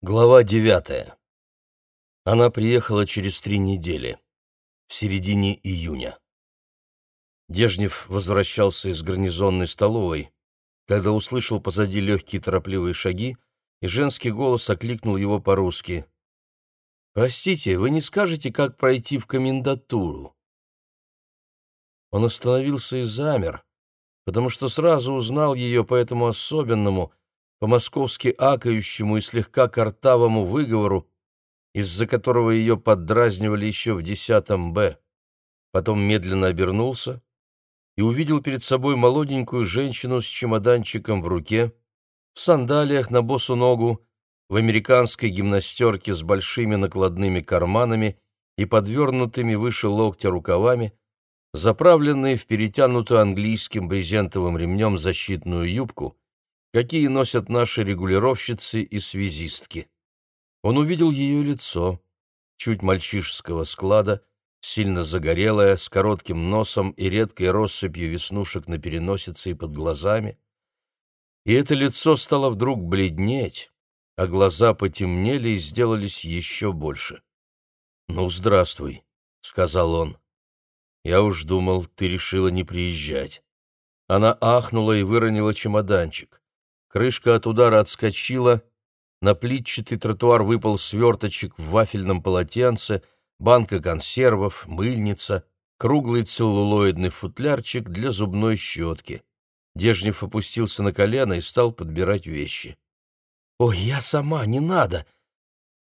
Глава девятая. Она приехала через три недели, в середине июня. Дежнев возвращался из гарнизонной столовой, когда услышал позади легкие торопливые шаги, и женский голос окликнул его по-русски. «Простите, вы не скажете, как пройти в комендатуру?» Он остановился и замер, потому что сразу узнал ее по этому особенному, по-московски акающему и слегка картавому выговору, из-за которого ее поддразнивали еще в десятом Б. Потом медленно обернулся и увидел перед собой молоденькую женщину с чемоданчиком в руке, в сандалиях на босу ногу, в американской гимнастерке с большими накладными карманами и подвернутыми выше локтя рукавами, заправленные в перетянутую английским брезентовым ремнем защитную юбку — какие носят наши регулировщицы и связистки. Он увидел ее лицо, чуть мальчишеского склада, сильно загорелое, с коротким носом и редкой россыпью веснушек на переносице и под глазами. И это лицо стало вдруг бледнеть, а глаза потемнели и сделались еще больше. «Ну, здравствуй», — сказал он. «Я уж думал, ты решила не приезжать». Она ахнула и выронила чемоданчик. Крышка от удара отскочила, на плитчатый тротуар выпал сверточек в вафельном полотенце, банка консервов, мыльница, круглый целлулоидный футлярчик для зубной щетки. Дежнев опустился на колено и стал подбирать вещи. «Ой, я сама, не надо!»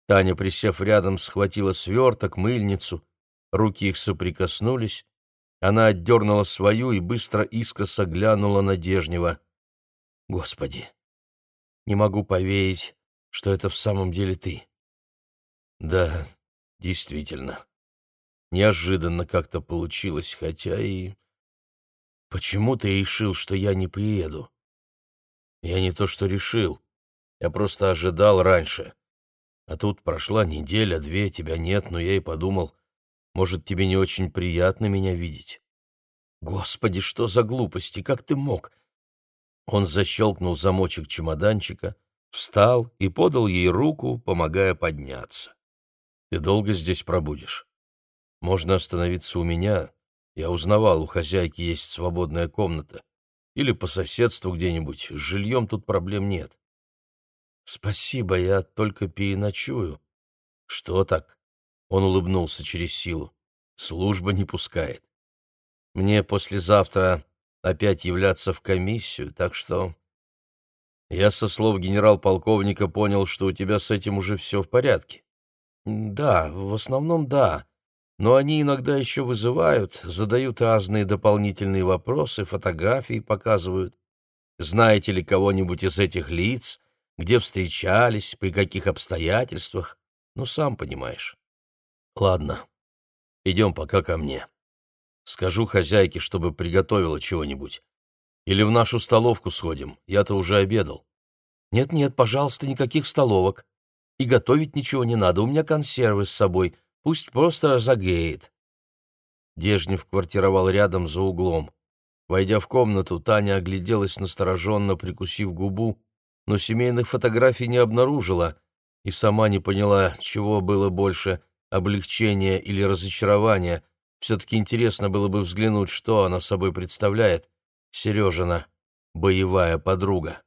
Таня, присев рядом, схватила сверток, мыльницу. Руки их соприкоснулись. Она отдернула свою и быстро искоса глянула на Дежнева. Господи, не могу поверить, что это в самом деле ты. Да, действительно. Неожиданно как-то получилось, хотя и... Почему ты решил, что я не приеду? Я не то что решил. Я просто ожидал раньше. А тут прошла неделя, две, тебя нет, но я и подумал, может, тебе не очень приятно меня видеть. Господи, что за глупости, как ты мог? Он защелкнул замочек чемоданчика, встал и подал ей руку, помогая подняться. «Ты долго здесь пробудешь? Можно остановиться у меня. Я узнавал, у хозяйки есть свободная комната. Или по соседству где-нибудь. С жильем тут проблем нет». «Спасибо, я только переночую». «Что так?» Он улыбнулся через силу. «Служба не пускает. Мне послезавтра опять являться в комиссию, так что... Я со слов генерал-полковника понял, что у тебя с этим уже все в порядке. Да, в основном да. Но они иногда еще вызывают, задают разные дополнительные вопросы, фотографии показывают. Знаете ли кого-нибудь из этих лиц, где встречались, при каких обстоятельствах? Ну, сам понимаешь. Ладно, идем пока ко мне. Скажу хозяйке, чтобы приготовила чего-нибудь. Или в нашу столовку сходим, я-то уже обедал. Нет-нет, пожалуйста, никаких столовок. И готовить ничего не надо, у меня консервы с собой, пусть просто разогреет. Дежнев квартировал рядом за углом. Войдя в комнату, Таня огляделась настороженно, прикусив губу, но семейных фотографий не обнаружила и сама не поняла, чего было больше — облегчения или разочарования — все-таки интересно было бы взглянуть, что она собой представляет. Сережина, боевая подруга.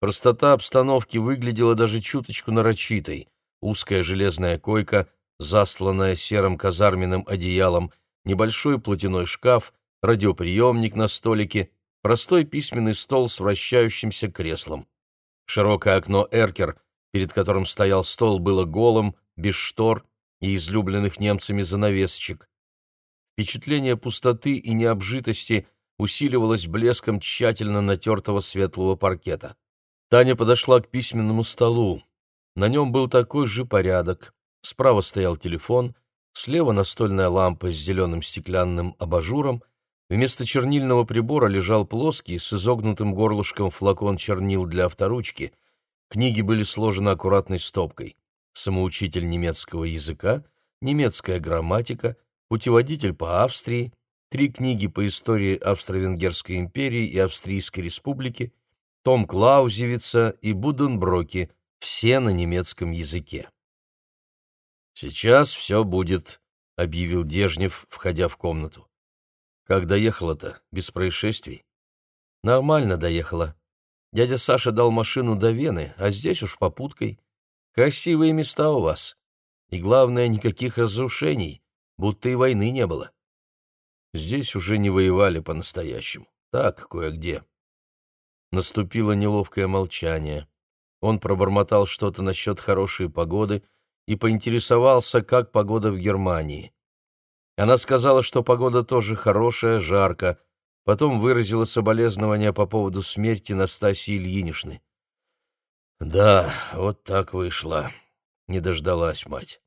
Простота обстановки выглядела даже чуточку нарочитой. Узкая железная койка, засланная серым казарменным одеялом, небольшой платяной шкаф, радиоприемник на столике, простой письменный стол с вращающимся креслом. Широкое окно «Эркер», перед которым стоял стол, было голым, без штор и излюбленных немцами занавесочек. Впечатление пустоты и необжитости усиливалось блеском тщательно натертого светлого паркета. Таня подошла к письменному столу. На нем был такой же порядок. Справа стоял телефон, слева настольная лампа с зеленым стеклянным абажуром, вместо чернильного прибора лежал плоский с изогнутым горлышком флакон чернил для авторучки. Книги были сложены аккуратной стопкой. Самоучитель немецкого языка, немецкая грамматика, путеводитель по Австрии, три книги по истории Австро-Венгерской империи и Австрийской республики, том Клаузевица и Буденброки, все на немецком языке. «Сейчас все будет», — объявил Дежнев, входя в комнату. «Как доехала-то? Без происшествий?» «Нормально доехала. Дядя Саша дал машину до Вены, а здесь уж попуткой. Красивые места у вас. И главное, никаких разрушений, будто и войны не было. Здесь уже не воевали по-настоящему. Так, кое-где». Наступило неловкое молчание. Он пробормотал что-то насчет хорошей погоды и поинтересовался, как погода в Германии. Она сказала, что погода тоже хорошая, жарко, потом выразила соболезнования по поводу смерти Настасьи Ильиничны. «Да, вот так вышло», — не дождалась мать.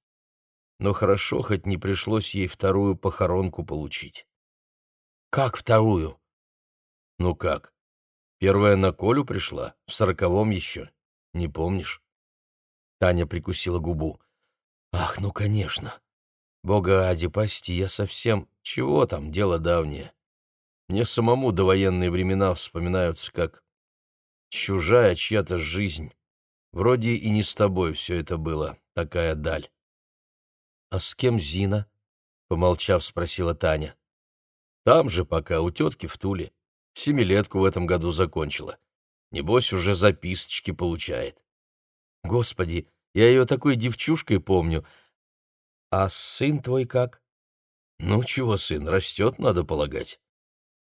Но хорошо, хоть не пришлось ей вторую похоронку получить. «Как вторую?» «Ну как? Первая на Колю пришла, в сороковом еще. Не помнишь?» Таня прикусила губу. «Ах, ну, конечно. Бога Ади, прости, я совсем... Чего там, дело давнее. Мне самому довоенные времена вспоминаются как чужая чья-то жизнь. Вроде и не с тобой все это было, такая даль». «А с кем Зина?» — помолчав, спросила Таня. «Там же пока, у тетки в Туле. Семилетку в этом году закончила. Небось, уже записочки получает. Господи, я ее такой девчушкой помню. А сын твой как? Ну, чего сын, растет, надо полагать.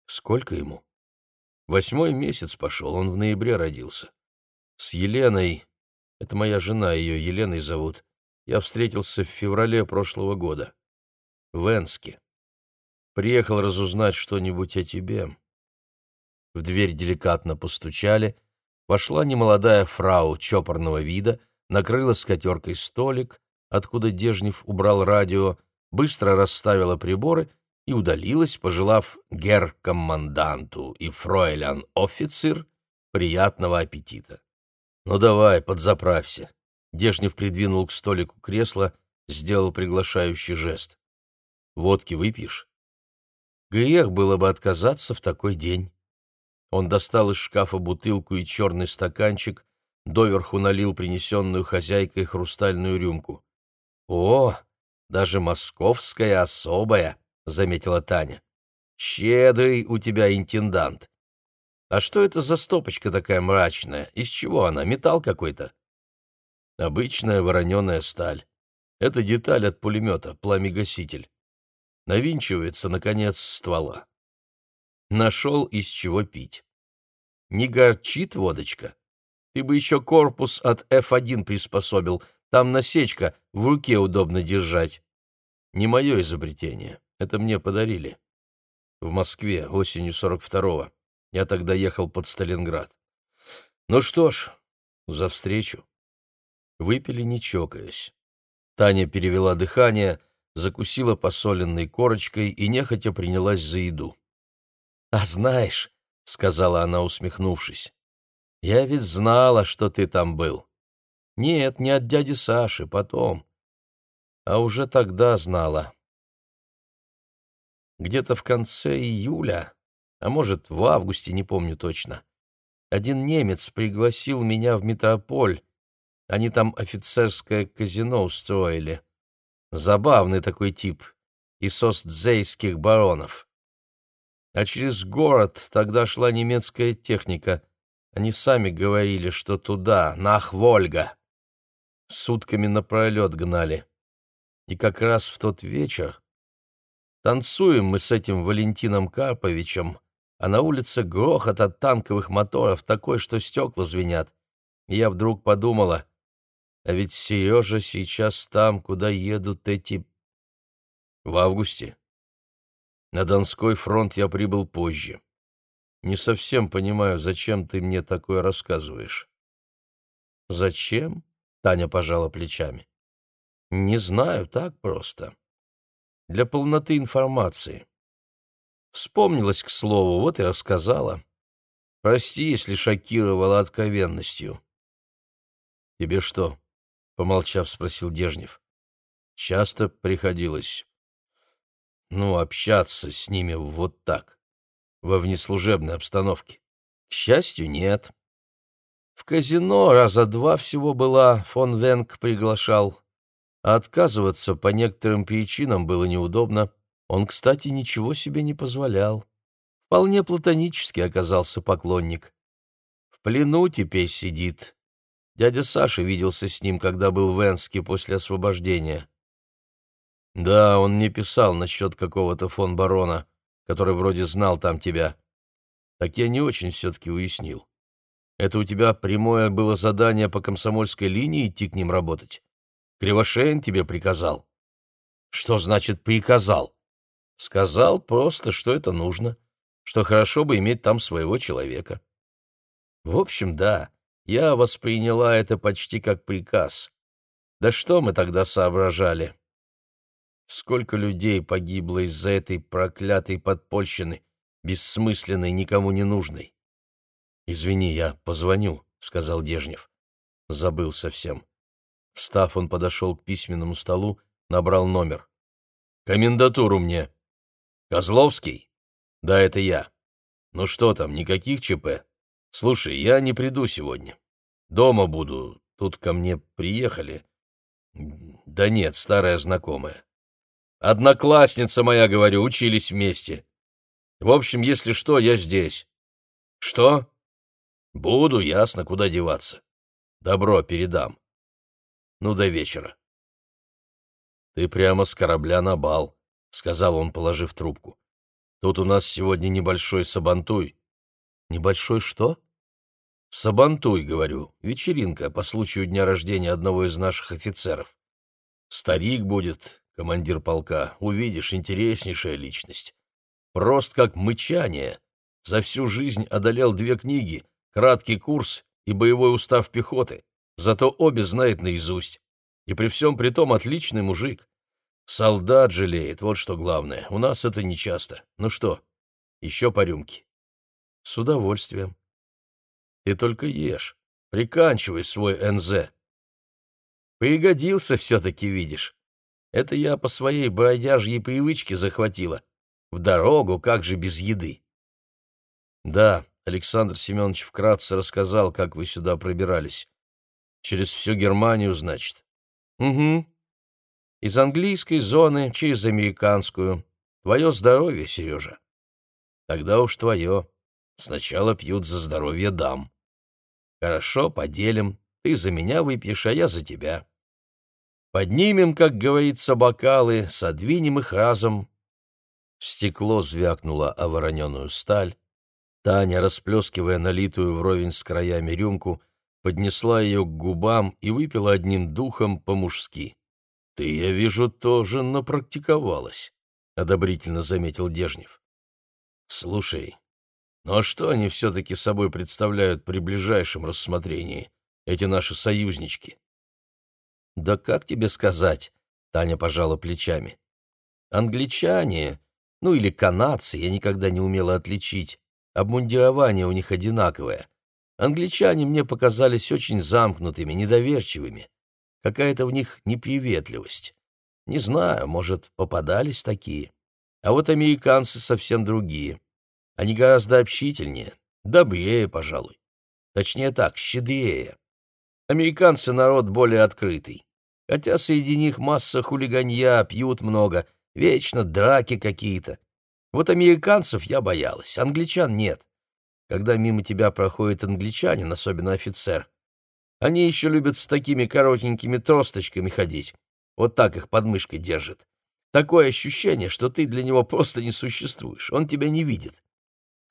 Сколько ему? Восьмой месяц пошел, он в ноябре родился. С Еленой, это моя жена, ее Еленой зовут, я встретился в феврале прошлого года. В Энске. Приехал разузнать что-нибудь о тебе. В дверь деликатно постучали. Вошла немолодая фрау чопорного вида, накрыла скатеркой столик, откуда Дежнев убрал радио, быстро расставила приборы и удалилась, пожелав гер-комманданту и фройлян-офицер приятного аппетита. «Ну давай, подзаправься». Дежнев придвинул к столику кресло, сделал приглашающий жест. «Водки выпьешь?» Грех было бы отказаться в такой день. Он достал из шкафа бутылку и черный стаканчик, доверху налил принесенную хозяйкой хрустальную рюмку. «О, даже московская особая!» — заметила Таня. «Щедрый у тебя интендант. А что это за стопочка такая мрачная? Из чего она? Металл какой-то?» «Обычная вороненая сталь. Это деталь от пулемета, пламегаситель. Навинчивается на конец ствола. Нашел, из чего пить. Не горчит водочка? Ты бы еще корпус от F1 приспособил, там насечка, в руке удобно держать. Не мое изобретение, это мне подарили. В Москве, осенью 42-го. Я тогда ехал под Сталинград. Ну что ж, за встречу. Выпили, не чокаясь. Таня перевела дыхание, закусила посоленной корочкой и нехотя принялась за еду. «А знаешь», — сказала она, усмехнувшись, — «я ведь знала, что ты там был. Нет, не от дяди Саши, потом. А уже тогда знала. Где-то в конце июля, а может, в августе, не помню точно, один немец пригласил меня в метрополь. Они там офицерское казино устроили. Забавный такой тип, из остзейских баронов. А через город тогда шла немецкая техника. Они сами говорили, что туда, на Ахвольга. Сутками напролет гнали. И как раз в тот вечер танцуем мы с этим Валентином Карповичем, а на улице грохот от танковых моторов такой, что стекла звенят. И я вдруг подумала, а ведь Сережа сейчас там, куда едут эти... В августе на Донской фронт я прибыл позже. Не совсем понимаю, зачем ты мне такое рассказываешь. Зачем? Таня пожала плечами. Не знаю, так просто. Для полноты информации. Вспомнилась, к слову, вот и рассказала. Прости, если шокировала откровенностью. Тебе что? Помолчав, спросил Дежнев. Часто приходилось ну, общаться с ними вот так, во внеслужебной обстановке. К счастью, нет. В казино раза два всего была, фон Венг приглашал. А отказываться по некоторым причинам было неудобно. Он, кстати, ничего себе не позволял. Вполне платонически оказался поклонник. В плену теперь сидит. Дядя Саша виделся с ним, когда был в Энске после освобождения. Да, он мне писал насчет какого-то фон барона, который вроде знал там тебя. Так я не очень все-таки уяснил. Это у тебя прямое было задание по комсомольской линии идти к ним работать? Кривошеин тебе приказал? Что значит «приказал»? Сказал просто, что это нужно что хорошо бы иметь там своего человека. В общем, да, я восприняла это почти как приказ. Да что мы тогда соображали? Сколько людей погибло из-за этой проклятой подпольщины, бессмысленной, никому не нужной. «Извини, я позвоню», — сказал Дежнев. Забыл совсем. Встав, он подошел к письменному столу, набрал номер. «Комендатуру мне». «Козловский?» «Да, это я. Ну что там, никаких ЧП? Слушай, я не приду сегодня. Дома буду. Тут ко мне приехали. Да нет, старая знакомая. Одноклассница моя, говорю, учились вместе. В общем, если что, я здесь. Что? Буду, ясно, куда деваться. Добро передам. Ну, до вечера. Ты прямо с корабля на бал, сказал он, положив трубку. Тут у нас сегодня небольшой сабантуй. Небольшой что? Сабантуй, говорю, вечеринка по случаю дня рождения одного из наших офицеров. Старик будет, командир полка, увидишь, интереснейшая личность. Прост как мычание. За всю жизнь одолел две книги, краткий курс и боевой устав пехоты. Зато обе знает наизусть. И при всем при том отличный мужик. Солдат жалеет, вот что главное. У нас это нечасто. Ну что, еще по рюмке? С удовольствием. Ты только ешь. Приканчивай свой НЗ. Пригодился все-таки, видишь. Это я по своей бродяжьей привычке захватила. В дорогу, как же без еды? Да, Александр Семенович вкратце рассказал, как вы сюда пробирались. Через всю Германию, значит? Угу. Из английской зоны через американскую. Твое здоровье, Сережа. Тогда уж твое. Сначала пьют за здоровье дам. Хорошо, поделим. Ты за меня выпьешь, а я за тебя. Поднимем, как говорится, бокалы, содвинем их разом. Стекло звякнуло о вороненую сталь. Таня, расплескивая налитую вровень с краями рюмку, поднесла ее к губам и выпила одним духом по-мужски. «Ты, я вижу, тоже напрактиковалась», — одобрительно заметил Дежнев. «Слушай, ну а что они все-таки собой представляют при ближайшем рассмотрении, эти наши союзнички?» «Да как тебе сказать?» — Таня пожала плечами. «Англичане, ну или канадцы, я никогда не умела отличить. Обмундирование у них одинаковое. Англичане мне показались очень замкнутыми, недоверчивыми. Какая-то в них неприветливость. Не знаю, может, попадались такие. А вот американцы совсем другие. Они гораздо общительнее, добрее, пожалуй. Точнее так, щедрее. Американцы народ более открытый. Хотя среди них масса хулиганья, пьют много, вечно драки какие-то. Вот американцев я боялась, англичан нет. Когда мимо тебя проходит англичанин, особенно офицер, они еще любят с такими коротенькими тросточками ходить. Вот так их под мышкой держит. Такое ощущение, что ты для него просто не существуешь. Он тебя не видит.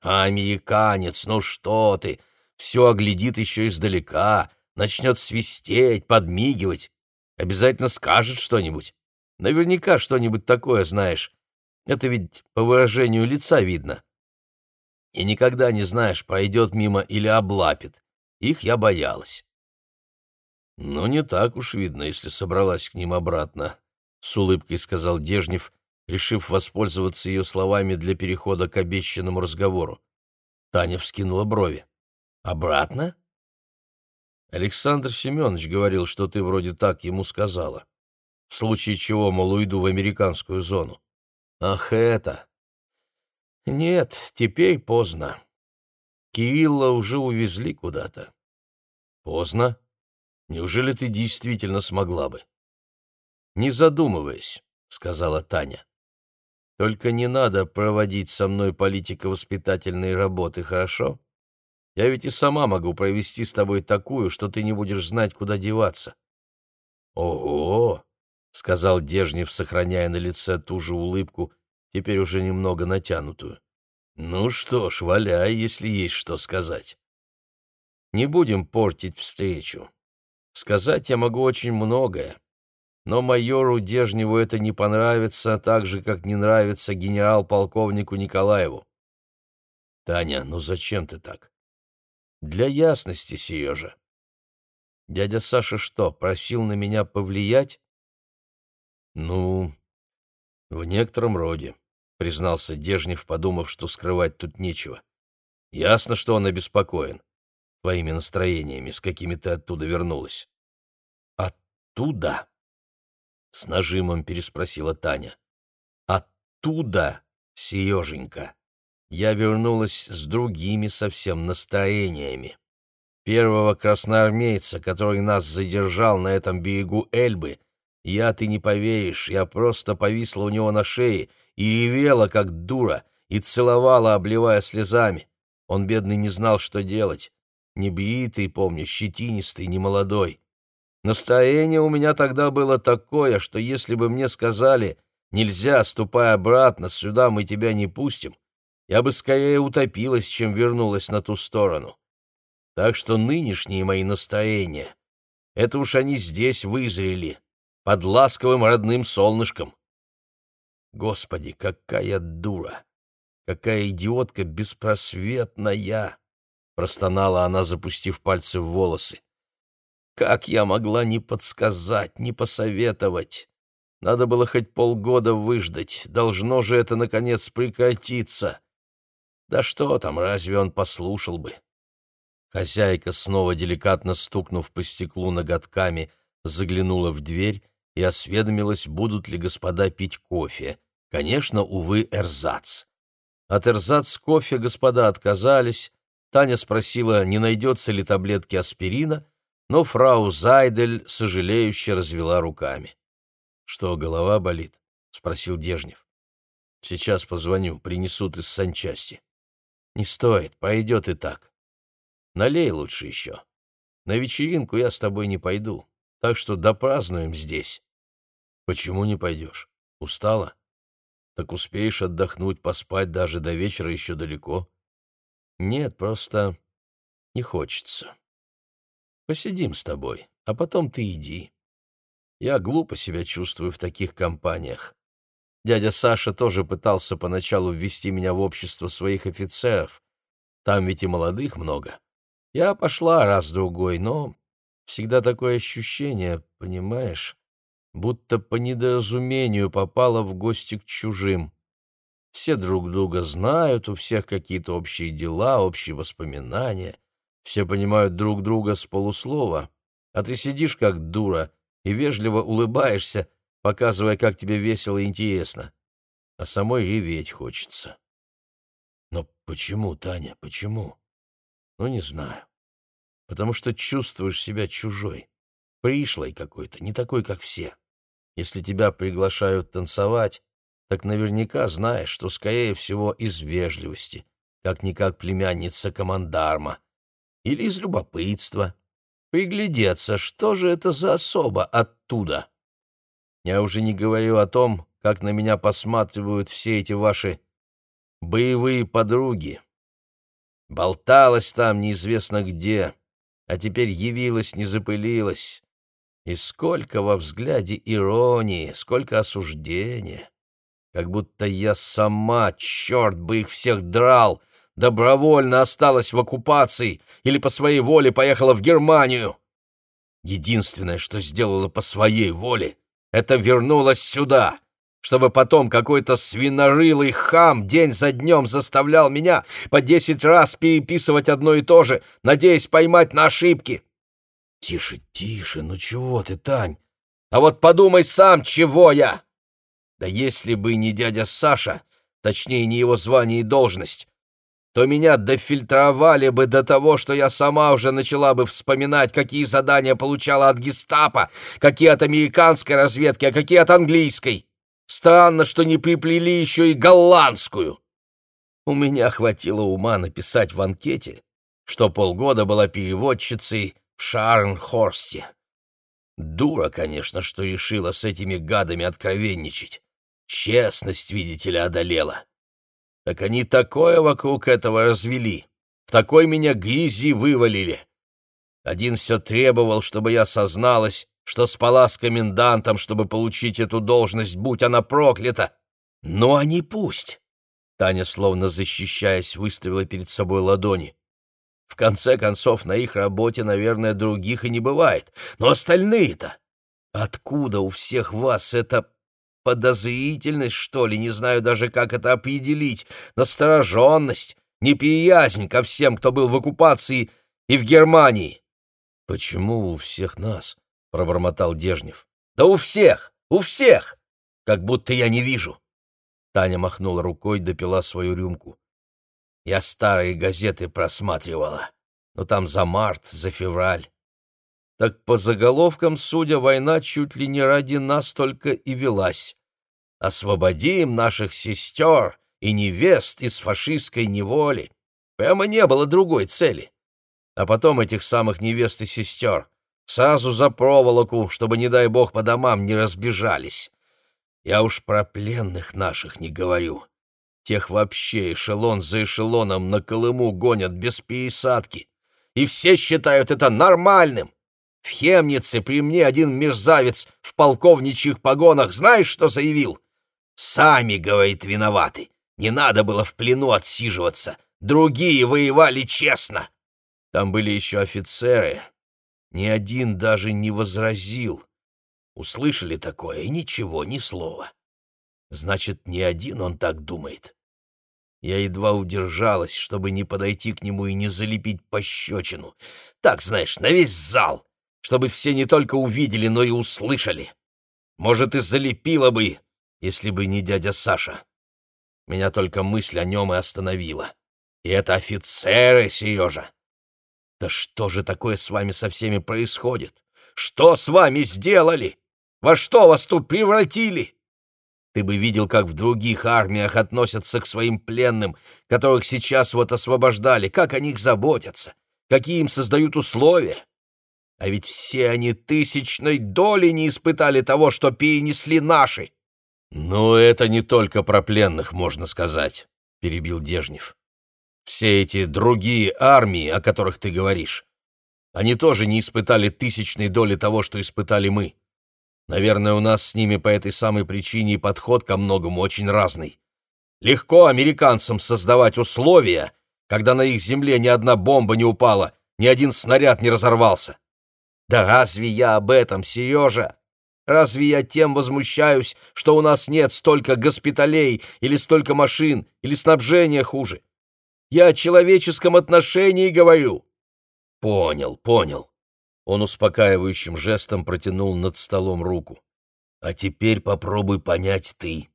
А американец, ну что ты, все оглядит еще издалека, начнет свистеть, подмигивать. Обязательно скажет что-нибудь. Наверняка что-нибудь такое знаешь. Это ведь по выражению лица видно. И никогда не знаешь, пройдет мимо или облапит. Их я боялась. «Ну, не так уж видно, если собралась к ним обратно», — с улыбкой сказал Дежнев, решив воспользоваться ее словами для перехода к обещанному разговору. Таня вскинула брови. «Обратно?» «Александр Семенович говорил, что ты вроде так ему сказала. В случае чего, мол, уйду в американскую зону». «Ах, это!» «Нет, теперь поздно. Кирилла уже увезли куда-то. Поздно. Неужели ты действительно смогла бы? Не задумываясь, сказала Таня. Только не надо проводить со мной политико-воспитательные работы, хорошо? Я ведь и сама могу провести с тобой такую, что ты не будешь знать, куда деваться. Ого, сказал Дежнев, сохраняя на лице ту же улыбку, теперь уже немного натянутую. Ну что ж, валяй, если есть что сказать. Не будем портить встречу. Сказать я могу очень многое, но майору Дежневу это не понравится, так же, как не нравится генерал-полковнику Николаеву. Таня, ну зачем ты так? Для ясности, Сережа. Дядя Саша что, просил на меня повлиять? Ну, в некотором роде, признался Дежнев, подумав, что скрывать тут нечего. Ясно, что он обеспокоен твоими настроениями, с какими ты оттуда вернулась. Оттуда? С нажимом переспросила Таня. Оттуда, Сереженька я вернулась с другими совсем настроениями. Первого красноармейца, который нас задержал на этом берегу Эльбы, я, ты не поверишь, я просто повисла у него на шее и ревела, как дура, и целовала, обливая слезами. Он, бедный, не знал, что делать. Не бритый, помню, щетинистый, не молодой. Настроение у меня тогда было такое, что если бы мне сказали «Нельзя, ступай обратно, сюда мы тебя не пустим», я бы скорее утопилась, чем вернулась на ту сторону. Так что нынешние мои настроения — это уж они здесь вызрели, под ласковым родным солнышком. Господи, какая дура! Какая идиотка беспросветная! Простонала она, запустив пальцы в волосы. Как я могла не подсказать, не посоветовать? Надо было хоть полгода выждать, должно же это, наконец, прекратиться. Да что там, разве он послушал бы? Хозяйка, снова деликатно стукнув по стеклу ноготками, заглянула в дверь и осведомилась, будут ли господа пить кофе. Конечно, увы, эрзац. От эрзац кофе господа отказались. Таня спросила, не найдется ли таблетки аспирина, но фрау Зайдель сожалеюще развела руками. — Что, голова болит? — спросил Дежнев. — Сейчас позвоню, принесут из санчасти. Не стоит, пойдет и так. Налей лучше еще. На вечеринку я с тобой не пойду, так что допразднуем здесь. Почему не пойдешь? Устала? Так успеешь отдохнуть, поспать даже до вечера еще далеко. Нет, просто не хочется. Посидим с тобой, а потом ты иди. Я глупо себя чувствую в таких компаниях. Дядя Саша тоже пытался поначалу ввести меня в общество своих офицеров. Там ведь и молодых много. Я пошла раз-другой, но всегда такое ощущение, понимаешь, будто по недоразумению попала в гости к чужим. Все друг друга знают, у всех какие-то общие дела, общие воспоминания. Все понимают друг друга с полуслова, а ты сидишь как дура и вежливо улыбаешься, показывая, как тебе весело и интересно. А самой реветь хочется. Но почему, Таня, почему? Ну, не знаю. Потому что чувствуешь себя чужой, пришлой какой-то, не такой, как все. Если тебя приглашают танцевать, так наверняка знаешь, что, скорее всего, из вежливости, как-никак племянница командарма, или из любопытства. Приглядеться, что же это за особа оттуда. Я уже не говорю о том, как на меня посматривают все эти ваши боевые подруги. Болталась там неизвестно где, а теперь явилась, не запылилась. И сколько во взгляде иронии, сколько осуждения. Как будто я сама, черт бы их всех драл, добровольно осталась в оккупации или по своей воле поехала в Германию. Единственное, что сделала по своей воле — это вернулось сюда, чтобы потом какой-то свинорылый хам день за днем заставлял меня по десять раз переписывать одно и то же, надеясь поймать на ошибки. Тише, тише, ну чего ты, Тань? А вот подумай сам, чего я! Да если бы не дядя Саша, точнее, не его звание и должность, то меня дофильтровали бы до того, что я сама уже начала бы вспоминать, какие задания получала от гестапо, какие от американской разведки, а какие от английской. Странно, что не приплели еще и голландскую. У меня хватило ума написать в анкете, что полгода была переводчицей в Шарнхорсте. Дура, конечно, что решила с этими гадами откровенничать. Честность, видите ли, одолела. Так они такое вокруг этого развели, в такой меня грязи вывалили. Один все требовал, чтобы я созналась, что спала с комендантом, чтобы получить эту должность, будь она проклята. Ну, они пусть. Таня, словно защищаясь, выставила перед собой ладони. В конце концов, на их работе, наверное, других и не бывает. Но остальные-то... Откуда у всех вас это подозрительность, что ли, не знаю даже, как это определить, настороженность, неприязнь ко всем, кто был в оккупации и в Германии. — Почему у всех нас? — пробормотал Дежнев. — Да у всех, у всех! Как будто я не вижу. Таня махнула рукой, допила свою рюмку. Я старые газеты просматривала, но там за март, за февраль. Так по заголовкам, судя, война чуть ли не ради нас только и велась. Освободим наших сестер и невест из фашистской неволи. Прямо не было другой цели. А потом этих самых невест и сестер сразу за проволоку, чтобы, не дай бог, по домам не разбежались. Я уж про пленных наших не говорю. Тех вообще эшелон за эшелоном на Колыму гонят без пересадки. И все считают это нормальным. В Хемнице при мне один мерзавец в полковничьих погонах знаешь, что заявил? Сами, говорит, виноваты. Не надо было в плену отсиживаться. Другие воевали честно. Там были еще офицеры. Ни один даже не возразил. Услышали такое, и ничего, ни слова. Значит, не один он так думает. Я едва удержалась, чтобы не подойти к нему и не залепить пощечину. Так, знаешь, на весь зал, чтобы все не только увидели, но и услышали. Может, и залепила бы, если бы не дядя Саша. Меня только мысль о нем и остановила. И это офицеры, Сережа. Да что же такое с вами со всеми происходит? Что с вами сделали? Во что вас тут превратили? Ты бы видел, как в других армиях относятся к своим пленным, которых сейчас вот освобождали, как о них заботятся, какие им создают условия. А ведь все они тысячной доли не испытали того, что перенесли наши. «Ну, это не только про пленных, можно сказать», — перебил Дежнев. «Все эти другие армии, о которых ты говоришь, они тоже не испытали тысячной доли того, что испытали мы. Наверное, у нас с ними по этой самой причине и подход ко многому очень разный. Легко американцам создавать условия, когда на их земле ни одна бомба не упала, ни один снаряд не разорвался. Да разве я об этом, Сережа? Разве я тем возмущаюсь, что у нас нет столько госпиталей или столько машин, или снабжения хуже? Я о человеческом отношении говорю. Понял, понял. Он успокаивающим жестом протянул над столом руку. А теперь попробуй понять ты.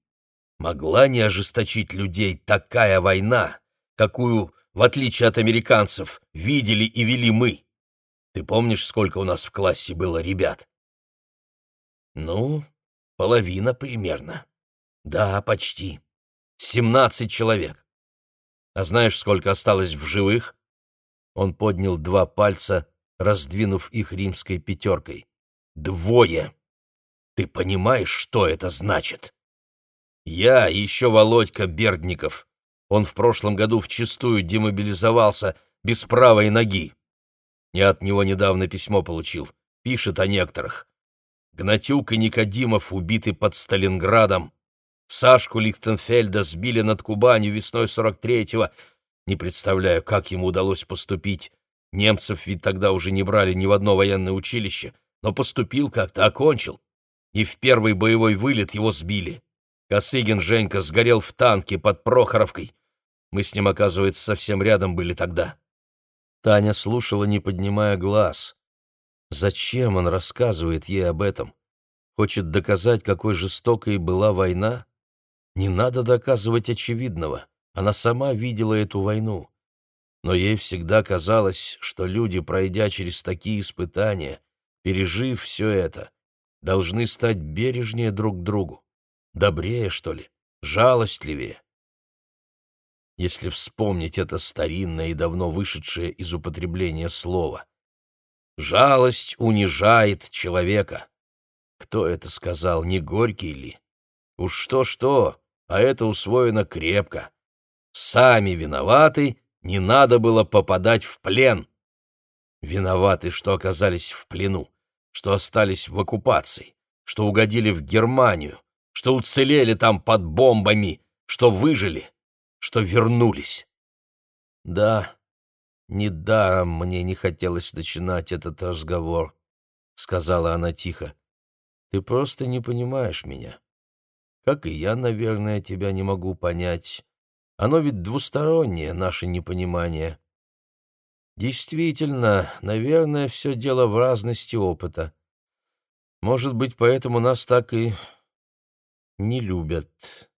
Могла не ожесточить людей такая война, какую, в отличие от американцев, видели и вели мы? Ты помнишь, сколько у нас в классе было ребят? Ну, половина примерно. Да, почти. Семнадцать человек. А знаешь, сколько осталось в живых? Он поднял два пальца, раздвинув их римской пятеркой. Двое. Ты понимаешь, что это значит? Я и еще Володька Бердников. Он в прошлом году вчистую демобилизовался без правой ноги. Я от него недавно письмо получил. Пишет о некоторых. Гнатюк и Никодимов убиты под Сталинградом. Сашку Лихтенфельда сбили над Кубанью весной 43-го. Не представляю, как ему удалось поступить. Немцев ведь тогда уже не брали ни в одно военное училище, но поступил как-то, окончил. И в первый боевой вылет его сбили. Косыгин Женька сгорел в танке под Прохоровкой. Мы с ним, оказывается, совсем рядом были тогда. Таня слушала, не поднимая глаз. Зачем он рассказывает ей об этом? Хочет доказать, какой жестокой была война? Не надо доказывать очевидного. Она сама видела эту войну. но ей всегда казалось, что люди, пройдя через такие испытания, пережив все это, должны стать бережнее друг к другу, добрее, что ли, жалостливее. Если вспомнить это старинное и давно вышедшее из употребления слово. Жалость унижает человека. Кто это сказал, не Горький ли? Уж что-что, а это усвоено крепко. Сами виноваты, не надо было попадать в плен. Виноваты, что оказались в плену, что остались в оккупации, что угодили в Германию, что уцелели там под бомбами, что выжили, что вернулись. Да, недаром мне не хотелось начинать этот разговор, — сказала она тихо. Ты просто не понимаешь меня. Как и я, наверное, тебя не могу понять. Оно ведь двустороннее, наше непонимание. Действительно, наверное, все дело в разности опыта. Может быть, поэтому нас так и не любят,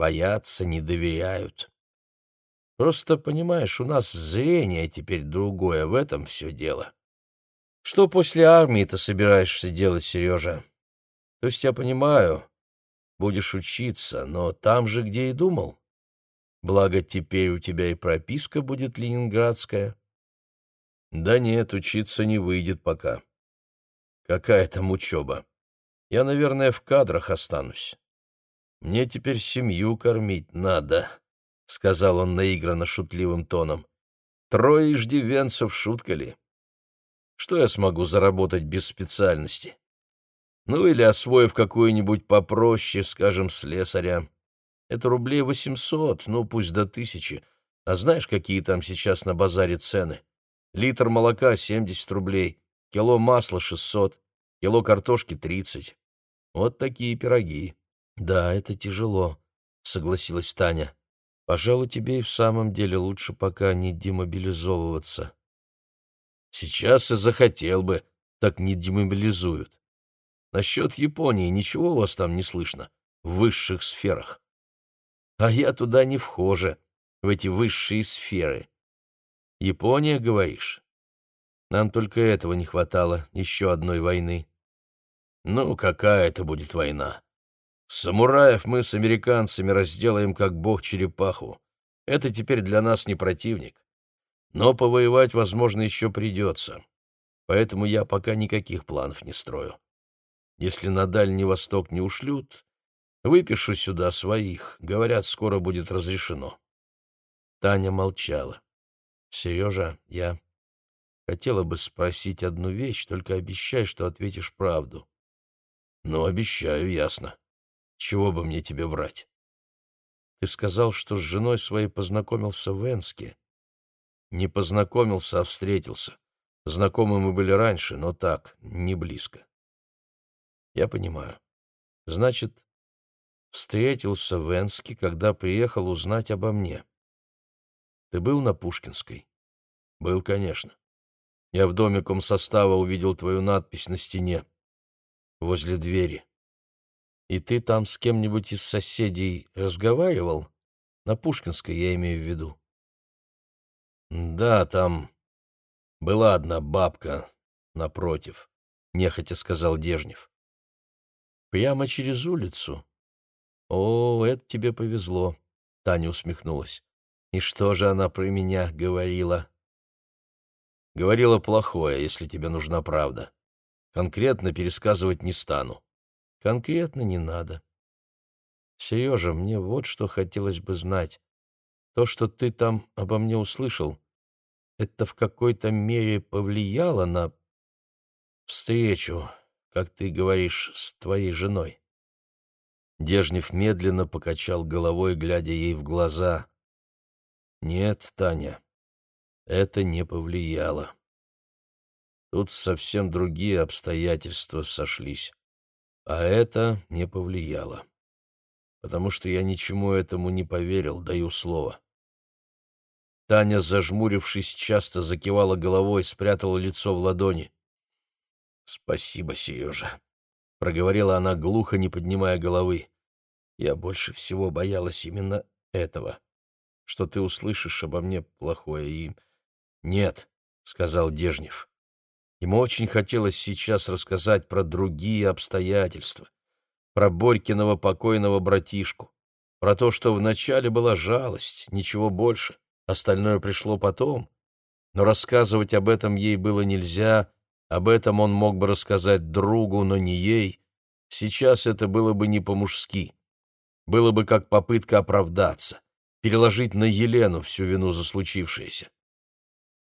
боятся, не доверяют. Просто, понимаешь, у нас зрение теперь другое, в этом все дело. Что после армии ты собираешься делать, Сережа? То есть я понимаю, будешь учиться, но там же, где и думал. Благо, теперь у тебя и прописка будет ленинградская. Да нет, учиться не выйдет пока. Какая там учеба? Я, наверное, в кадрах останусь. Мне теперь семью кормить надо, — сказал он наигранно шутливым тоном. Трое иждивенцев, шутка ли? Что я смогу заработать без специальности? Ну или освоив какую-нибудь попроще, скажем, слесаря. Это рублей восемьсот, ну пусть до тысячи. А знаешь, какие там сейчас на базаре цены? Литр молока — семьдесят рублей, кило масла — шестьсот, кило картошки — тридцать. Вот такие пироги. Да, это тяжело, — согласилась Таня. Пожалуй, тебе и в самом деле лучше пока не демобилизовываться. Сейчас и захотел бы, так не демобилизуют. Насчет Японии ничего у вас там не слышно? В высших сферах. А я туда не вхожа, в эти высшие сферы. Япония, говоришь? Нам только этого не хватало, еще одной войны. Ну, какая это будет война? Самураев мы с американцами разделаем, как бог черепаху. Это теперь для нас не противник. Но повоевать, возможно, еще придется. Поэтому я пока никаких планов не строю. Если на Дальний Восток не ушлют, Выпишу сюда своих. Говорят, скоро будет разрешено. Таня молчала. Сережа, я хотела бы спросить одну вещь, только обещай, что ответишь правду. Ну, обещаю, ясно. Чего бы мне тебе врать? Ты сказал, что с женой своей познакомился в Энске. Не познакомился, а встретился. Знакомы мы были раньше, но так, не близко. Я понимаю. Значит, встретился в Энске, когда приехал узнать обо мне. Ты был на Пушкинской? Был, конечно. Я в доме комсостава увидел твою надпись на стене, возле двери. И ты там с кем-нибудь из соседей разговаривал? На Пушкинской я имею в виду. Да, там была одна бабка напротив, нехотя сказал Дежнев. Прямо через улицу «О, это тебе повезло», — Таня усмехнулась. «И что же она про меня говорила?» «Говорила плохое, если тебе нужна правда. Конкретно пересказывать не стану». «Конкретно не надо». «Сережа, мне вот что хотелось бы знать. То, что ты там обо мне услышал, это в какой-то мере повлияло на встречу, как ты говоришь, с твоей женой?» Дежнев медленно покачал головой, глядя ей в глаза. «Нет, Таня, это не повлияло. Тут совсем другие обстоятельства сошлись, а это не повлияло, потому что я ничему этому не поверил, даю слово». Таня, зажмурившись, часто закивала головой, спрятала лицо в ладони. «Спасибо, Сережа», — проговорила она глухо, не поднимая головы. Я больше всего боялась именно этого, что ты услышишь обо мне плохое, и... Нет, — сказал Дежнев. Ему очень хотелось сейчас рассказать про другие обстоятельства, про Борькиного покойного братишку, про то, что вначале была жалость, ничего больше, остальное пришло потом. Но рассказывать об этом ей было нельзя, об этом он мог бы рассказать другу, но не ей. Сейчас это было бы не по-мужски. Было бы как попытка оправдаться, переложить на Елену всю вину за случившееся.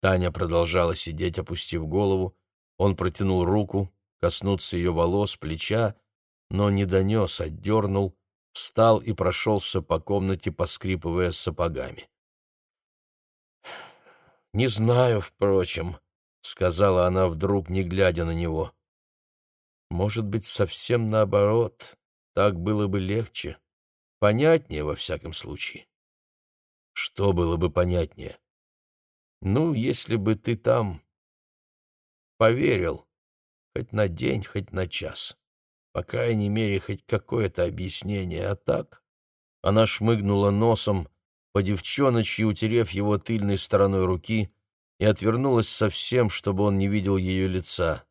Таня продолжала сидеть, опустив голову. Он протянул руку, коснуться ее волос, плеча, но не донес, отдернул, встал и прошелся по комнате, поскрипывая сапогами. «Не знаю, впрочем», — сказала она вдруг, не глядя на него. «Может быть, совсем наоборот. Так было бы легче. Понятнее, во всяком случае». «Что было бы понятнее?» «Ну, если бы ты там поверил, хоть на день, хоть на час. По крайней мере, хоть какое-то объяснение, а так...» Она шмыгнула носом, по девчоночи утерев его тыльной стороной руки, и отвернулась совсем, чтобы он не видел ее лица.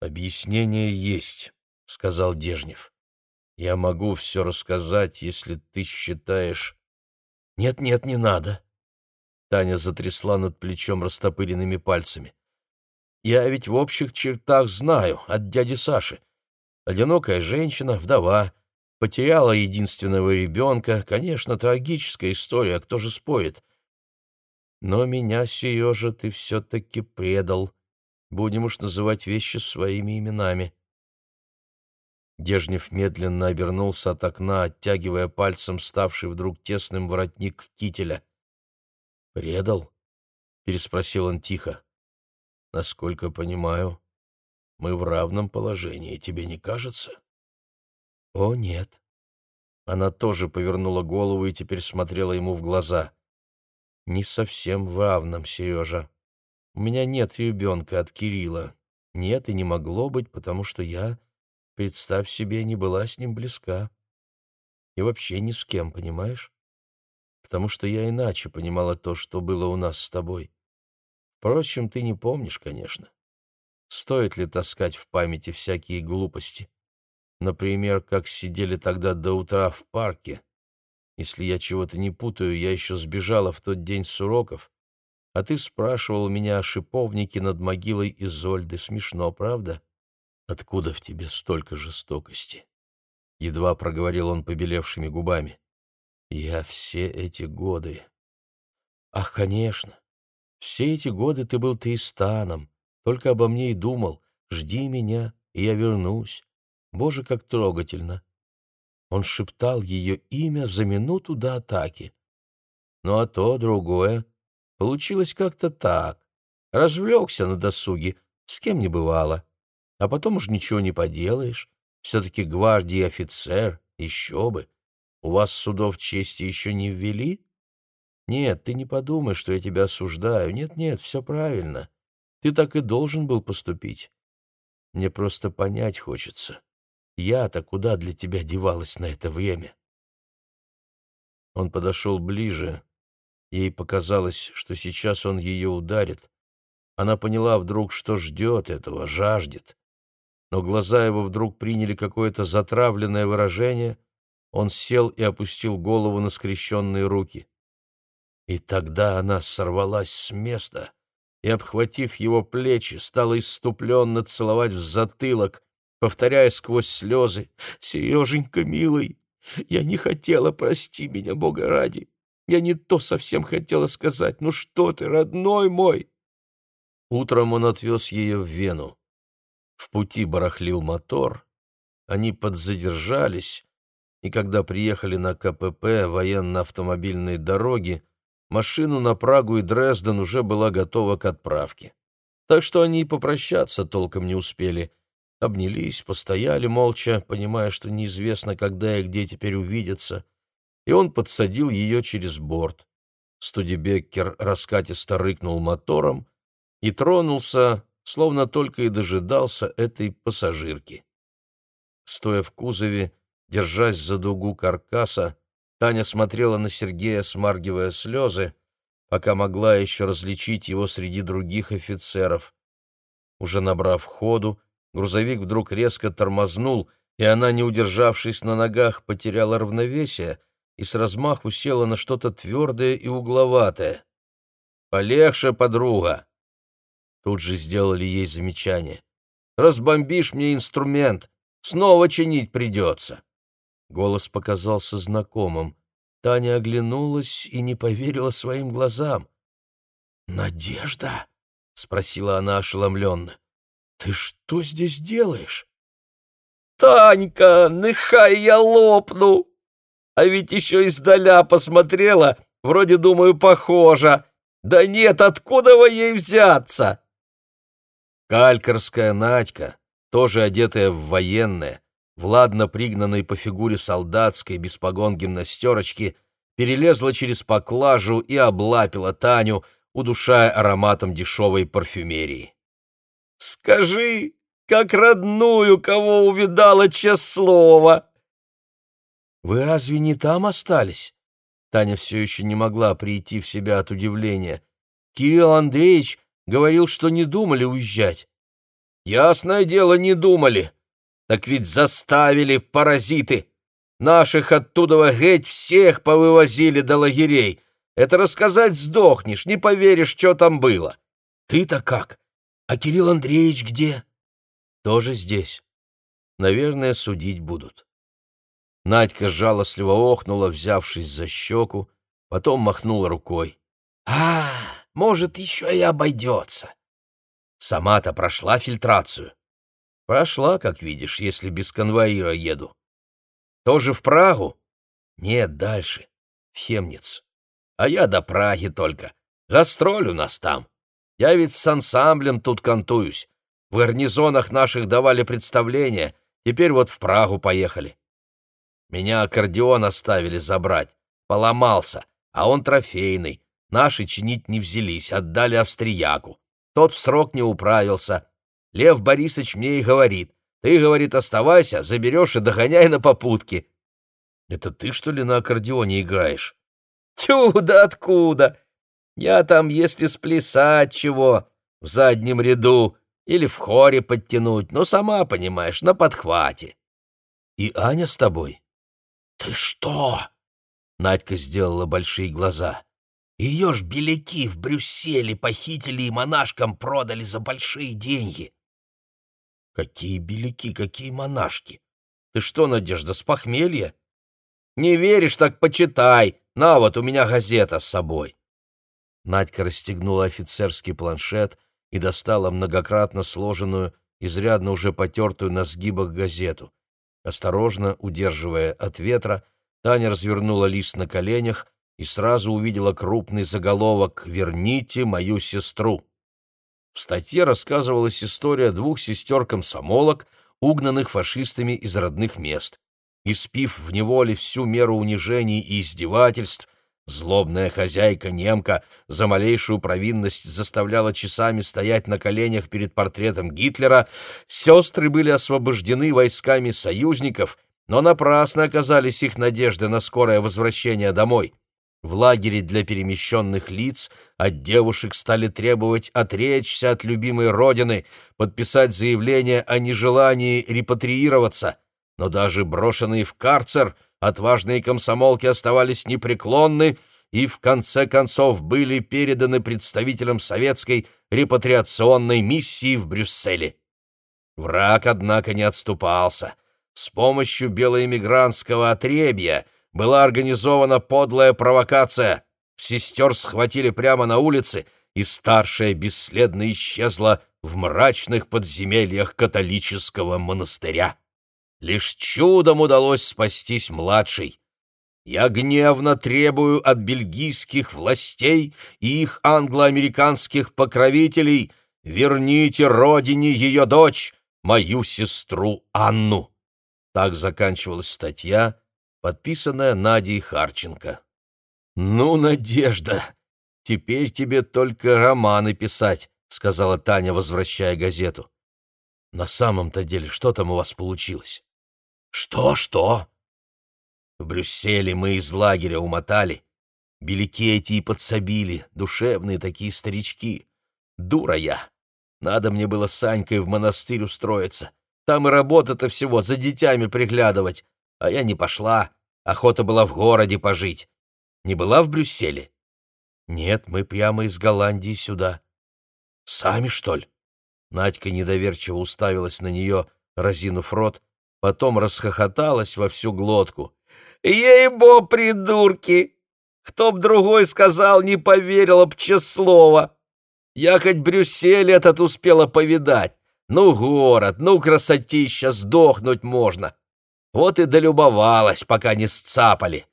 «Объяснение есть», — сказал Дежнев. «Я могу все рассказать, если ты считаешь...» «Нет-нет, не надо». Таня затрясла над плечом растопыренными пальцами. «Я ведь в общих чертах знаю, от дяди Саши. Одинокая женщина, вдова, потеряла единственного ребенка. Конечно, трагическая история, а кто же спорит? Но меня, Сережа, ты все-таки предал. Будем уж называть вещи своими именами. Дежнев медленно обернулся от окна, оттягивая пальцем ставший вдруг тесным воротник кителя. «Предал?» — переспросил он тихо. «Насколько понимаю, мы в равном положении, тебе не кажется?» «О, нет». Она тоже повернула голову и теперь смотрела ему в глаза. «Не совсем в равном, Сережа. У меня нет ребенка от Кирилла. Нет и не могло быть, потому что я, представь себе, не была с ним близка. И вообще ни с кем, понимаешь? Потому что я иначе понимала то, что было у нас с тобой. Впрочем, ты не помнишь, конечно. Стоит ли таскать в памяти всякие глупости? Например, как сидели тогда до утра в парке. Если я чего-то не путаю, я еще сбежала в тот день с уроков, а ты спрашивал меня о шиповнике над могилой Изольды. Смешно, правда? Откуда в тебе столько жестокости? Едва проговорил он побелевшими губами. Я все эти годы... Ах, конечно. Все эти годы ты был Тристаном, только обо мне и думал. Жди меня, и я вернусь. Боже, как трогательно!» Он шептал ее имя за минуту до атаки. Ну а то, другое, получилось как-то так. Развлекся на досуге, с кем не бывало. А потом уж ничего не поделаешь. Все-таки гвардии офицер, еще бы. У вас судов чести еще не ввели? Нет, ты не подумай, что я тебя осуждаю. Нет-нет, все правильно. Ты так и должен был поступить. Мне просто понять хочется. Я-то куда для тебя девалась на это время? Он подошел ближе. Ей показалось, что сейчас он ее ударит. Она поняла вдруг, что ждет этого, жаждет. Но глаза его вдруг приняли какое-то затравленное выражение. Он сел и опустил голову на скрещенные руки. И тогда она сорвалась с места и, обхватив его плечи, стала иступленно целовать в затылок, повторяя сквозь слезы, «Сереженька, милый, я не хотела, прости меня, Бога ради. Я не то совсем хотела сказать. Ну что ты, родной мой!» Утром он отвез ее в Вену. В пути барахлил мотор, они подзадержались, и когда приехали на КПП военно-автомобильной дороги, машину на Прагу и Дрезден уже была готова к отправке. Так что они и попрощаться толком не успели — обнялись, постояли молча, понимая, что неизвестно, когда и где теперь увидятся, и он подсадил ее через борт. Студебеккер раскатисто рыкнул мотором и тронулся, словно только и дожидался этой пассажирки. Стоя в кузове, держась за дугу каркаса, Таня смотрела на Сергея, смаргивая слезы, пока могла еще различить его среди других офицеров. Уже набрав ходу, грузовик вдруг резко тормознул, и она, не удержавшись на ногах, потеряла равновесие и с размаху села на что-то твердое и угловатое. «Полегче, подруга!» Тут же сделали ей замечание. «Разбомбишь мне инструмент, снова чинить придется!» Голос показался знакомым. Таня оглянулась и не поверила своим глазам. «Надежда?» — спросила она ошеломленно. «Ты что здесь делаешь?» «Танька, нехай я лопну! А ведь еще издаля посмотрела, вроде, думаю, похожа. Да нет, откуда вы ей взяться?» Калькарская Надька, тоже одетая в военное, в пригнанной по фигуре солдатской без погон гимнастерочки, перелезла через поклажу и облапила Таню, удушая ароматом дешевой парфюмерии. «Скажи, как родную, кого увидала Чеслова!» «Вы разве не там остались?» Таня все еще не могла прийти в себя от удивления. «Кирилл Андреевич говорил, что не думали уезжать». «Ясное дело, не думали. Так ведь заставили паразиты. Наших оттуда геть всех повывозили до лагерей. Это рассказать сдохнешь, не поверишь, что там было. Ты-то как? А Кирилл Андреевич где? Тоже здесь. Наверное, судить будут. Надька жалостливо охнула, взявшись за щеку, потом махнула рукой. «А, может, еще и обойдется. Сама-то прошла фильтрацию. Прошла, как видишь, если без конвоира еду. Тоже в Прагу? Нет, дальше. В Хемниц. А я до Праги только. Гастроль у нас там. Я ведь с ансамблем тут кантуюсь. В гарнизонах наших давали представления, теперь вот в Прагу поехали. Меня аккордеон оставили забрать. Поломался, а он трофейный. Наши чинить не взялись, отдали австрияку. Тот в срок не управился, Лев Борисович мне и говорит. Ты, говорит, оставайся, заберешь и догоняй на попутке. Это ты, что ли, на аккордеоне играешь? Тю, да откуда? Я там, если сплясать чего, в заднем ряду или в хоре подтянуть, но сама понимаешь, на подхвате. И Аня с тобой? Ты что? Надька сделала большие глаза. Ее ж беляки в Брюсселе похитили и монашкам продали за большие деньги. Какие беляки, какие монашки! Ты что, Надежда, с похмелья? Не веришь, так почитай. На, вот у меня газета с собой. Надька расстегнула офицерский планшет и достала многократно сложенную, изрядно уже потертую на сгибах газету. Осторожно, удерживая от ветра, Таня развернула лист на коленях и сразу увидела крупный заголовок «Верните мою сестру». В статье рассказывалась история двух сестер-комсомолок, угнанных фашистами из родных мест. Испив в неволе всю меру унижений и издевательств, злобная хозяйка-немка за малейшую провинность заставляла часами стоять на коленях перед портретом Гитлера, сестры были освобождены войсками союзников, но напрасно оказались их надежды на скорое возвращение домой. В лагере для перемещенных лиц от девушек стали требовать отречься от любимой родины, подписать заявление о нежелании репатриироваться. Но даже брошенные в карцер отважные комсомолки оставались непреклонны и в конце концов были переданы представителям советской репатриационной миссии в Брюсселе. Враг, однако, не отступался. С помощью белоэмигрантского отребья – была организована подлая провокация. Сестер схватили прямо на улице, и старшая бесследно исчезла в мрачных подземельях католического монастыря. Лишь чудом удалось спастись младшей. Я гневно требую от бельгийских властей и их англо-американских покровителей верните родине ее дочь, мою сестру Анну. Так заканчивалась статья, подписанная Надей Харченко. «Ну, Надежда, теперь тебе только романы писать», — сказала Таня, возвращая газету. «На самом-то деле, что там у вас получилось?» «Что-что?» В Брюсселе мы из лагеря умотали. Беляки эти и подсобили, душевные такие старички. Дура я. Надо мне было с Санькой в монастырь устроиться. Там и работа-то всего, за детьми приглядывать. А я не пошла. Охота была в городе пожить. Не была в Брюсселе? Нет, мы прямо из Голландии сюда. Сами, что ли? Надька недоверчиво уставилась на нее, разинув рот, потом расхохоталась во всю глотку. «Ей-бо, придурки! Кто б другой сказал, не поверила б слово. Я хоть Брюссель этот успела повидать. Ну, город, ну, красотища, сдохнуть можно. Вот и долюбовалась, пока не сцапали.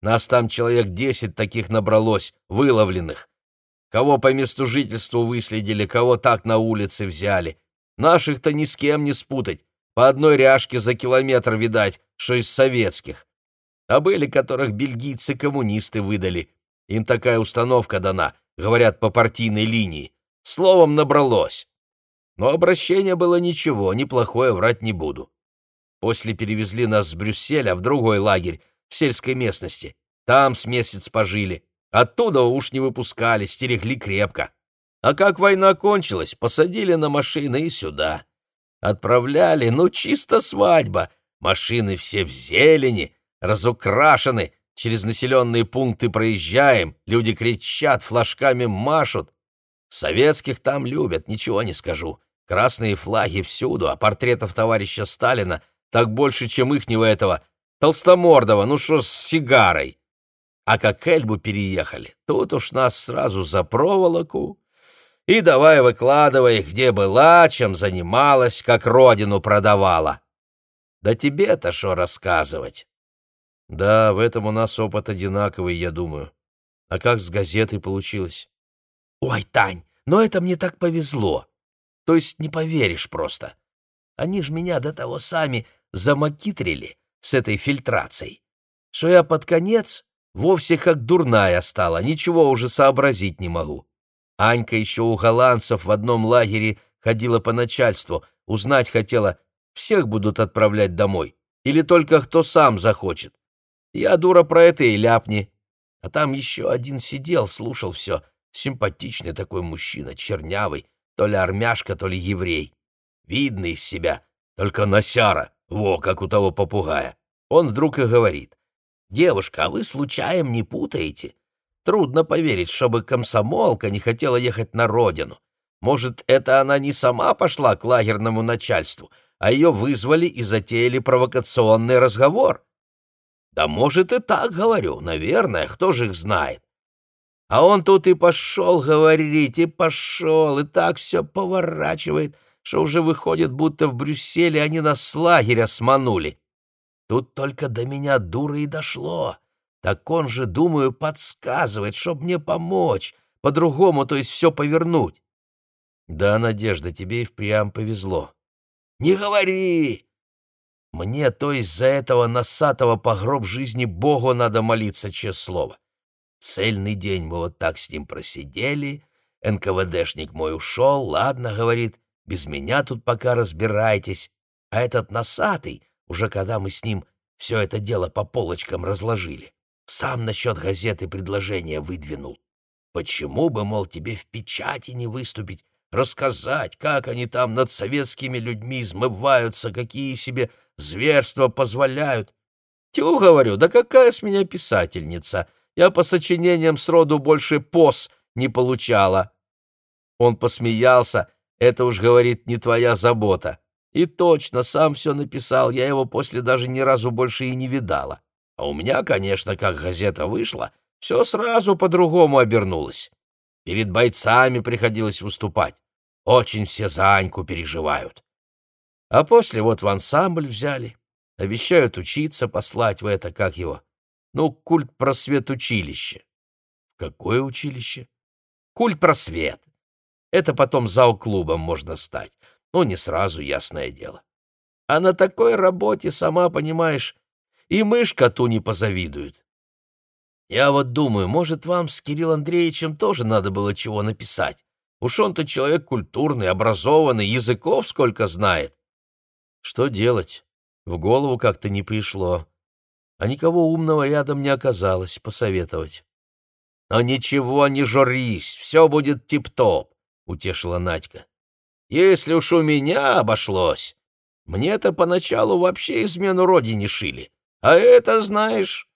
Нас там человек десять таких набралось, выловленных. Кого по месту жительству выследили, кого так на улице взяли. Наших-то ни с кем не спутать. По одной ряжке за километр, видать, что из советских. А были, которых бельгийцы-коммунисты выдали. Им такая установка дана, говорят, по партийной линии. Словом, набралось. Но обращение было ничего, неплохое, врать не буду. После перевезли нас с Брюсселя в другой лагерь, в сельской местности. Там с месяц пожили. Оттуда уж не выпускали, стерегли крепко. А как война кончилась, посадили на машины и сюда. Отправляли, ну, чисто свадьба. Машины все в зелени, разукрашены. Через населенные пункты проезжаем, люди кричат, флажками машут. Советских там любят, ничего не скажу. Красные флаги всюду, а портретов товарища Сталина так больше, чем ихнего этого Толстомордова, ну что с сигарой. А как Эльбу переехали, тут уж нас сразу за проволоку. И давай выкладывай, где была, чем занималась, как родину продавала. Да тебе-то что рассказывать? Да, в этом у нас опыт одинаковый, я думаю. А как с газетой получилось? Ой, Тань, но это мне так повезло. То есть не поверишь просто. Они ж меня до того сами замакитрили, с этой фильтрацией, что я под конец вовсе как дурная стала, ничего уже сообразить не могу. Анька еще у голландцев в одном лагере ходила по начальству, узнать хотела, всех будут отправлять домой, или только кто сам захочет. Я, дура, про это и ляпни. А там еще один сидел, слушал все. Симпатичный такой мужчина, чернявый, то ли армяшка, то ли еврей. Видный из себя, только носяра. Во, как у того попугая. Он вдруг и говорит. «Девушка, а вы случаем не путаете? Трудно поверить, чтобы комсомолка не хотела ехать на родину. Может, это она не сама пошла к лагерному начальству, а ее вызвали и затеяли провокационный разговор? Да может и так, говорю, наверное, кто же их знает. А он тут и пошел говорить, и пошел, и так все поворачивает, что уже выходит, будто в Брюсселе они нас с лагеря сманули. Тут только до меня дура и дошло. Так он же, думаю, подсказывает, чтоб мне помочь, по-другому, то есть все повернуть. Да, Надежда, тебе и впрямь повезло. Не говори! Мне, то есть за этого носатого по гроб жизни Богу надо молиться, честное слово. Цельный день мы вот так с ним просидели, НКВДшник мой ушел, ладно, говорит, без меня тут пока разбирайтесь. А этот носатый, уже когда мы с ним все это дело по полочкам разложили, сам насчет газеты предложение выдвинул. Почему бы, мол, тебе в печати не выступить, рассказать, как они там над советскими людьми измываются, какие себе зверства позволяют? Тю, говорю, да какая с меня писательница? Я по сочинениям сроду больше пос не получала. Он посмеялся это уж, говорит, не твоя забота. И точно, сам все написал, я его после даже ни разу больше и не видала. А у меня, конечно, как газета вышла, все сразу по-другому обернулось. Перед бойцами приходилось выступать. Очень все за Аньку переживают. А после вот в ансамбль взяли. Обещают учиться, послать в это, как его, ну, культ просвет училище. Какое училище? Культ просвет. Это потом зал-клубом можно стать. Ну, не сразу, ясное дело. А на такой работе, сама понимаешь, и мышь коту не позавидует. Я вот думаю, может, вам с Кириллом Андреевичем тоже надо было чего написать? Уж он-то человек культурный, образованный, языков сколько знает. Что делать? В голову как-то не пришло. а никого умного рядом не оказалось посоветовать. «Но ничего не журись, все будет тип-топ», — утешила Надька. «Если уж у меня обошлось, мне-то поначалу вообще измену родине шили, а это, знаешь,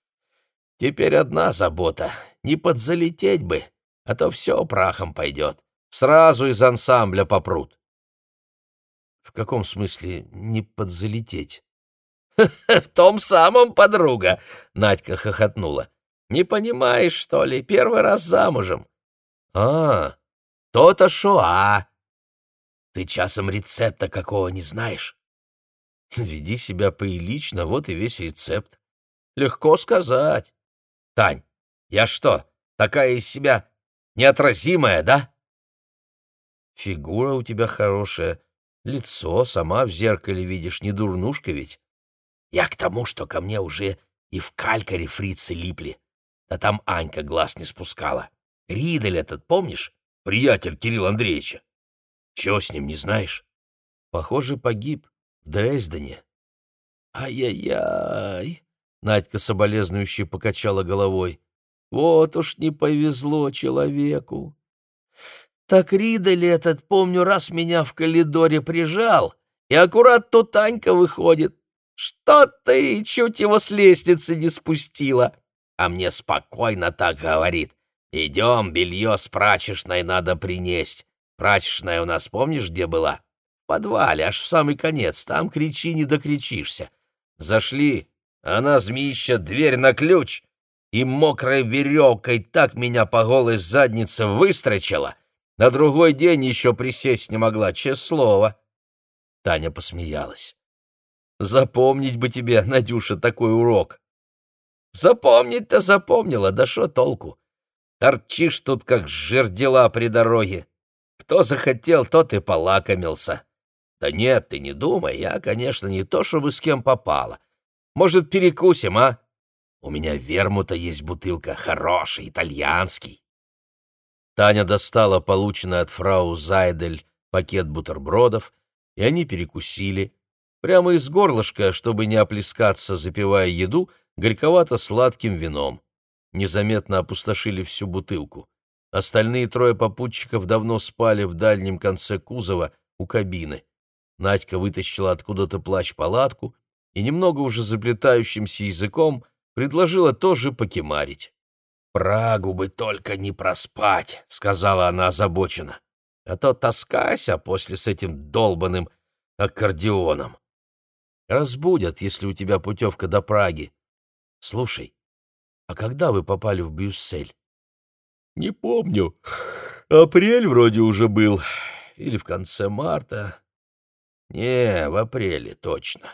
теперь одна забота — не подзалететь бы, а то все прахом пойдет, сразу из ансамбля попрут». «В каком смысле не подзалететь?» «В том самом, подруга!» — Надька хохотнула. «Не понимаешь, что ли, первый раз замужем?» «А, то-то шо, а? Ты часом рецепта какого не знаешь?» «Веди себя прилично, вот и весь рецепт. Легко сказать. Тань, я что, такая из себя неотразимая, да?» «Фигура у тебя хорошая, лицо сама в зеркале видишь, не дурнушка ведь». Я к тому, что ко мне уже и в калькаре фрицы липли. Да там Анька глаз не спускала. Ридель этот, помнишь? Приятель Кирилла Андреевича. Чего с ним, не знаешь? Похоже, погиб в Дрездене. Ай-яй-яй! Надька соболезнующе покачала головой. Вот уж не повезло человеку. Так Ридель этот, помню, раз меня в коридоре прижал, и аккурат тут Анька выходит. Что ты чуть его с лестницы не спустила? А мне спокойно так говорит. Идем, белье с прачечной надо принесть. Прачечная у нас помнишь, где была? В подвале, аж в самый конец. Там кричи, не докричишься. Зашли, она, змеища, дверь на ключ, и мокрой веревкой так меня по голой заднице выстрочила. На другой день еще присесть не могла, честное слово. Таня посмеялась. Запомнить бы тебе, Надюша, такой урок. Запомнить-то запомнила, да что толку? Торчишь тут, как жердела при дороге. Кто захотел, тот и полакомился. Да нет, ты не думай, я, конечно, не то, чтобы с кем попало. Может, перекусим, а? У меня вермута есть бутылка, хороший, итальянский. Таня достала полученный от фрау Зайдель пакет бутербродов, и они перекусили, Прямо из горлышка, чтобы не оплескаться, запивая еду, горьковато-сладким вином. Незаметно опустошили всю бутылку. Остальные трое попутчиков давно спали в дальнем конце кузова у кабины. Надька вытащила откуда-то плащ-палатку и немного уже заплетающимся языком предложила тоже покемарить. «Прагу бы только не проспать», — сказала она озабоченно. «А то таскайся после с этим долбанным аккордеоном». Разбудят, если у тебя путевка до Праги. Слушай, а когда вы попали в Брюссель? Не помню. Апрель вроде уже был. Или в конце марта. Не, в апреле, точно.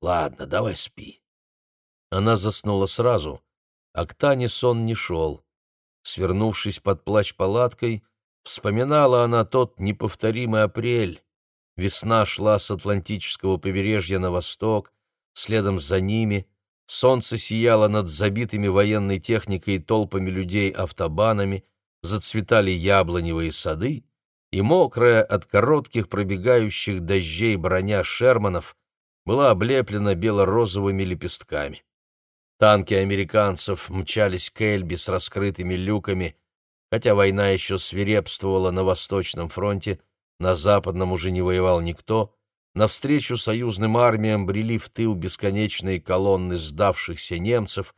Ладно, давай спи. Она заснула сразу, а к Тане сон не шел. Свернувшись под плащ-палаткой, вспоминала она тот неповторимый апрель, Весна шла с Атлантического побережья на восток, следом за ними солнце сияло над забитыми военной техникой толпами людей автобанами, зацветали яблоневые сады, и мокрая от коротких пробегающих дождей броня Шерманов была облеплена бело-розовыми лепестками. Танки американцев мчались к Эльби с раскрытыми люками, хотя война еще свирепствовала на Восточном фронте, на Западном уже не воевал никто, навстречу союзным армиям брели в тыл бесконечные колонны сдавшихся немцев,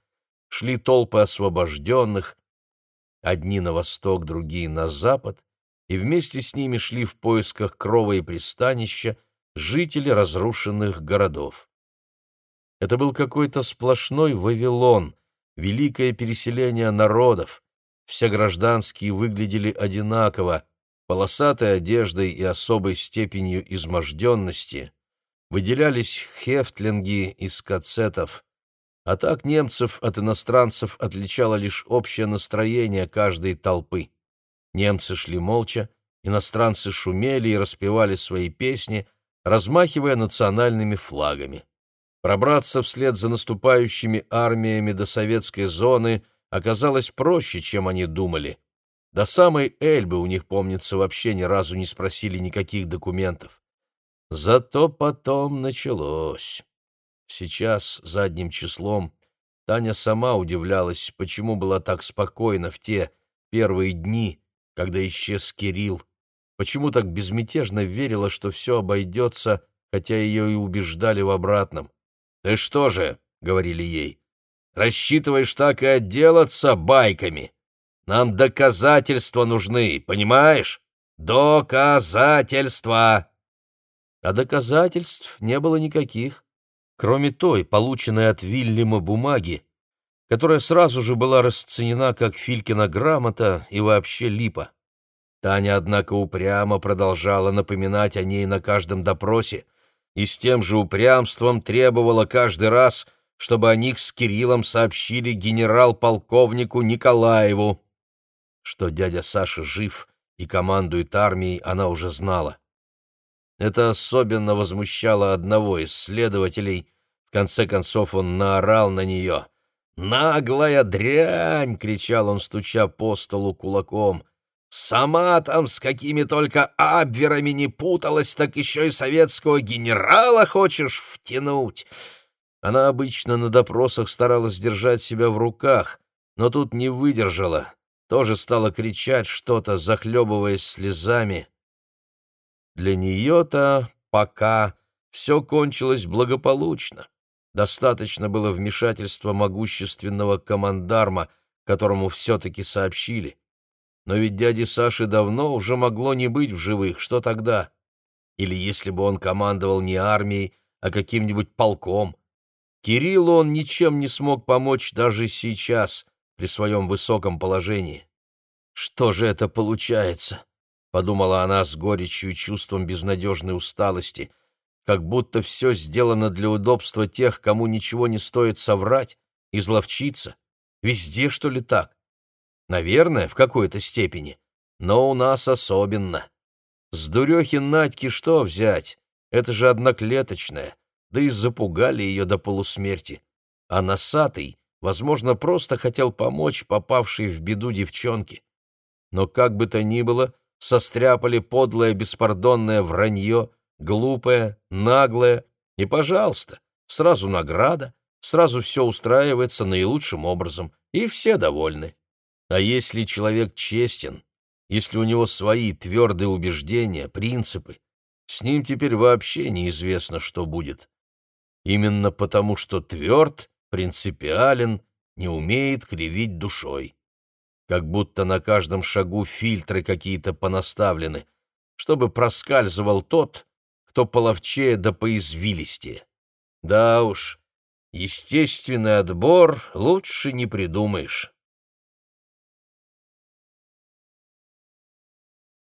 шли толпы освобожденных, одни на восток, другие на запад, и вместе с ними шли в поисках крова и пристанища жители разрушенных городов. Это был какой-то сплошной Вавилон, великое переселение народов, все гражданские выглядели одинаково, полосатой одеждой и особой степенью изможденности выделялись хефтлинги из кацетов, а так немцев от иностранцев отличало лишь общее настроение каждой толпы. Немцы шли молча, иностранцы шумели и распевали свои песни, размахивая национальными флагами. Пробраться вслед за наступающими армиями до советской зоны оказалось проще, чем они думали. До самой Эльбы у них, помнится, вообще ни разу не спросили никаких документов. Зато потом началось. Сейчас задним числом Таня сама удивлялась, почему была так спокойна в те первые дни, когда исчез Кирилл, почему так безмятежно верила, что все обойдется, хотя ее и убеждали в обратном. «Ты что же?» — говорили ей. «Рассчитываешь так и отделаться байками? Нам доказательства нужны, понимаешь? Доказательства!» А доказательств не было никаких кроме той, полученной от Вильяма бумаги, которая сразу же была расценена как Филькина грамота и вообще липа. Таня, однако, упрямо продолжала напоминать о ней на каждом допросе и с тем же упрямством требовала каждый раз, чтобы о них с Кириллом сообщили генерал-полковнику Николаеву. Что дядя Саша жив и командует армией, она уже знала. Это особенно возмущало одного из следователей. В конце концов он наорал на нее. «Наглая дрянь!» — кричал он, стуча по столу кулаком. «Сама там с какими только абверами не путалась, так еще и советского генерала хочешь втянуть!» Она обычно на допросах старалась держать себя в руках, но тут не выдержала. Тоже стала кричать что-то, захлебываясь слезами. Для нее-то пока все кончилось благополучно. Достаточно было вмешательства могущественного командарма, которому все-таки сообщили. Но ведь дяди Саши давно уже могло не быть в живых, что тогда? Или если бы он командовал не армией, а каким-нибудь полком? Кириллу он ничем не смог помочь даже сейчас, при своем высоком положении. Что же это получается? — подумала она с горечью и чувством безнадежной усталости, как будто все сделано для удобства тех, кому ничего не стоит соврать, изловчиться. Везде, что ли, так? Наверное, в какой-то степени, но у нас особенно. С дурехи Надьки что взять? Это же одноклеточная, да и запугали ее до полусмерти. А носатый, возможно, просто хотел помочь попавшей в беду девчонке. Но как бы то ни было, — состряпали подлое беспардонное вранье, глупое, наглое, и, пожалуйста, сразу награда, сразу все устраивается наилучшим образом, и все довольны. А если человек честен, если у него свои твердые убеждения, принципы, с ним теперь вообще неизвестно, что будет. Именно потому, что тверд, принципиален, не умеет кривить душой как будто на каждом шагу фильтры какие-то понаставлены, чтобы проскальзывал тот, кто половчее да поизвилистее. Да уж, естественный отбор лучше не придумаешь.